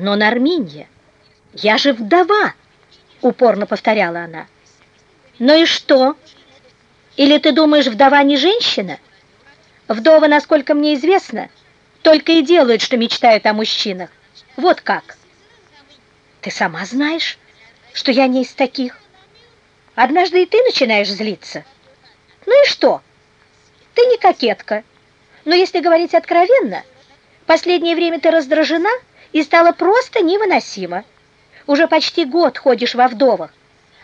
Но, Норминья, я же вдова, упорно повторяла она. Ну и что? Или ты думаешь, вдова не женщина? Вдовы, насколько мне известно, только и делают, что мечтают о мужчинах. Вот как. Ты сама знаешь, что я не из таких. Однажды и ты начинаешь злиться. Ну и что? Ты не кокетка. Но если говорить откровенно, последнее время ты раздражена и стала просто невыносима. Уже почти год ходишь во вдовах,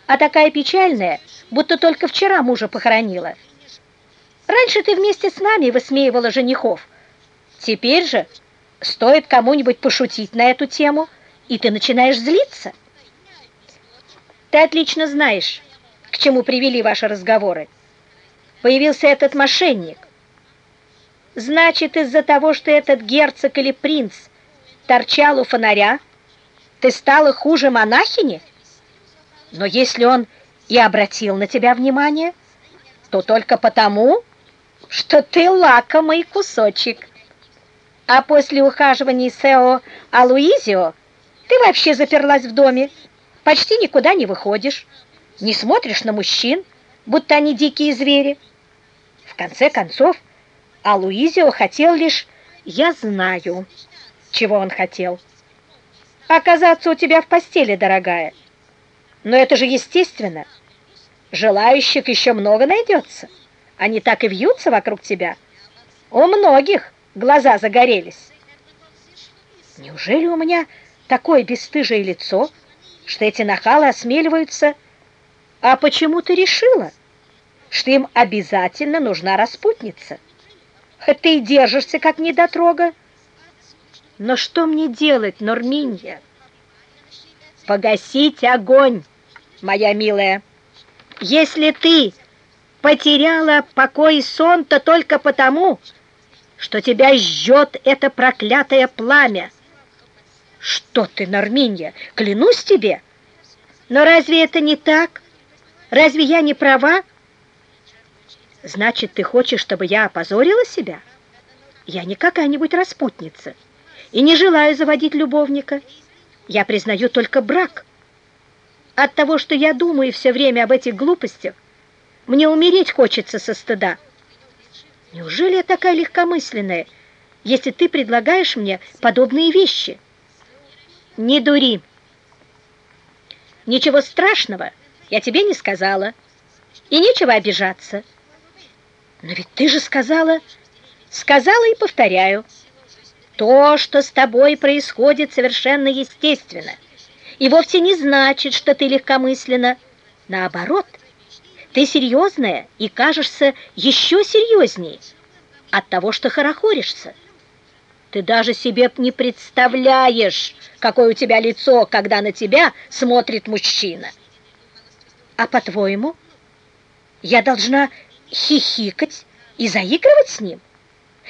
а такая печальная, будто только вчера мужа похоронила. Раньше ты вместе с нами высмеивала женихов. Теперь же стоит кому-нибудь пошутить на эту тему, и ты начинаешь злиться. Ты отлично знаешь, к чему привели ваши разговоры. Появился этот мошенник. Значит, из-за того, что этот герцог или принц торчал у фонаря, ты стала хуже монахини? Но если он и обратил на тебя внимание, то только потому, что ты лакомый кусочек. А после ухаживания с Эо Алуизио ты вообще заперлась в доме, почти никуда не выходишь, не смотришь на мужчин, будто они дикие звери. В конце концов, Алуизио хотел лишь «я знаю», чего он хотел. Оказаться у тебя в постели, дорогая. Но это же естественно. Желающих еще много найдется. Они так и вьются вокруг тебя. У многих глаза загорелись. Неужели у меня такое бесстыжее лицо, что эти нахалы осмеливаются? А почему ты решила, что им обязательно нужна распутница? Ты держишься, как недотрога. Но что мне делать, Норминья? Погасить огонь, моя милая. Если ты потеряла покой и сон, то только потому, что тебя жжет это проклятое пламя. Что ты, Норминья, клянусь тебе. Но разве это не так? Разве я не права? Значит, ты хочешь, чтобы я опозорила себя? Я не какая-нибудь распутница и не желаю заводить любовника. Я признаю только брак. От того, что я думаю все время об этих глупостях, мне умереть хочется со стыда. Неужели я такая легкомысленная, если ты предлагаешь мне подобные вещи? Не дури. Ничего страшного я тебе не сказала. И нечего обижаться. Но ведь ты же сказала... Сказала и повторяю. То, что с тобой происходит, совершенно естественно. И вовсе не значит, что ты легкомысленна. Наоборот, — ты серьезная и кажешься еще серьезнее от того, что хорохоришься. Ты даже себе не представляешь, какое у тебя лицо, когда на тебя смотрит мужчина. А по-твоему, я должна хихикать и заигрывать с ним?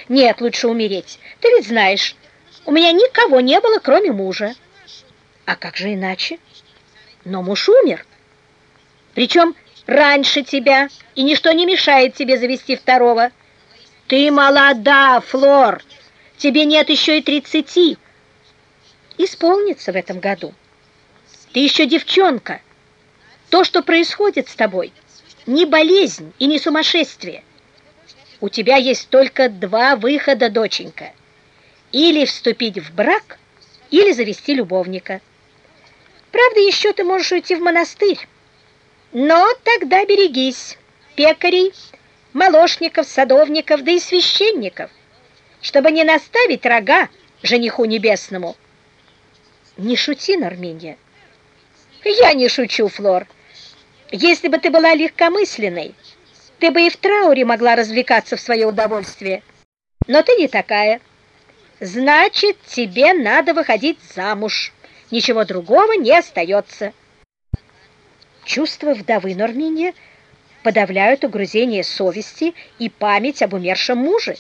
Нет, лучше умереть. Ты ведь знаешь, у меня никого не было, кроме мужа. А как же иначе? Но муж умер. Причем раньше тебя, и ничто не мешает тебе завести второго. Ты молода, Флор, тебе нет еще и тридцати. Исполнится в этом году. Ты еще девчонка. То, что происходит с тобой, не болезнь и не сумасшествие. У тебя есть только два выхода, доченька. Или вступить в брак, или завести любовника. Правда, еще ты можешь уйти в монастырь. Но тогда берегись пекарей, молочников, садовников, да и священников, чтобы не наставить рога жениху небесному. Не шути, Норминья. Я не шучу, Флор. Если бы ты была легкомысленной, ты бы и в трауре могла развлекаться в свое удовольствие. Но ты не такая. Значит, тебе надо выходить замуж. Ничего другого не остается. Чувства вдовы Норминья подавляют угрызение совести и память об умершем муже.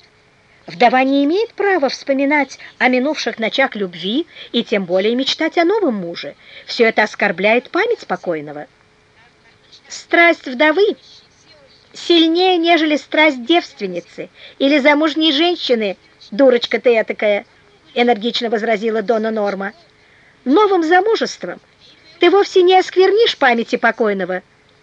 Вдова не имеет права вспоминать о минувших ночах любви и тем более мечтать о новом муже. Все это оскорбляет память покойного. Страсть вдовы сильнее, нежели страсть девственницы или замужней женщины, дурочка ты этакая, энергично возразила Дона Норма. новым замужеством ты вовсе не осквернишь памяти покойного,